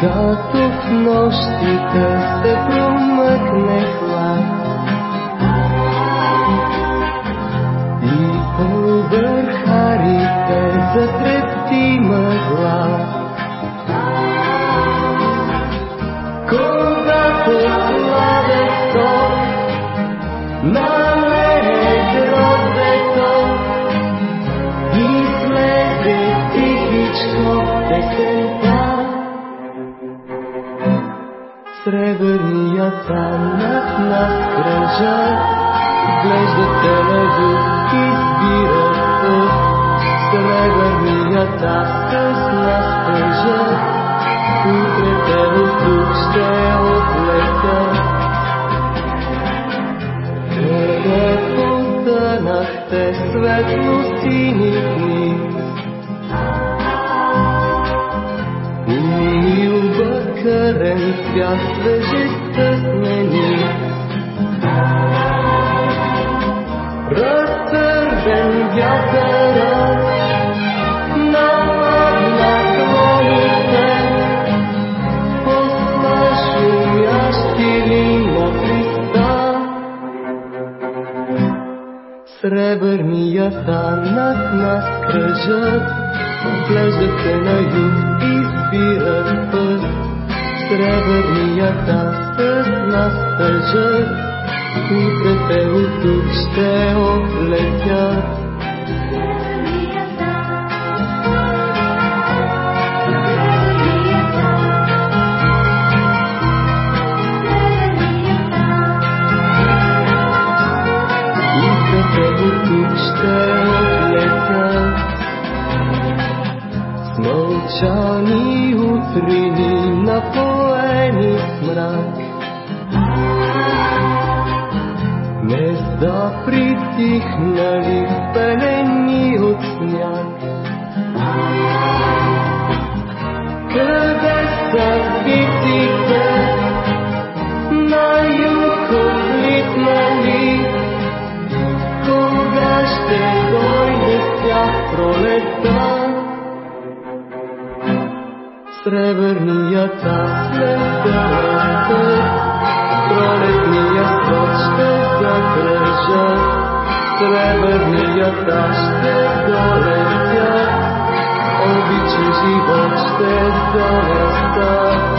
Когато в нощите се промъкне хлад и повърхарите затрепти мъгла. Когато сладето налее Сребърнията над нас кръжат, Глеждате на юг и спират път. Сребърнията с нас тежат, Утре те от тук ще отлетят. Къде потънахте светло-сини дни, Милбъкърен свят свежестта смени. Разтървен вятърът Христа. Сребърнията над нас кръжат, Глеждате на юг и спират път. Сребърнията с нас тъжат, Утре те от тук ще отлетят. Ще отлетят. Мълчани утрини напоени с мрак. Гнезда притихнали пелени от сняг. Къде са птиците на юг отлитнали? Кога ще дойде с тях пролета? Сребърнията след дълъг пролетния свод ще закръжат. Сребърнията ще долетят, обича живот ще донесат.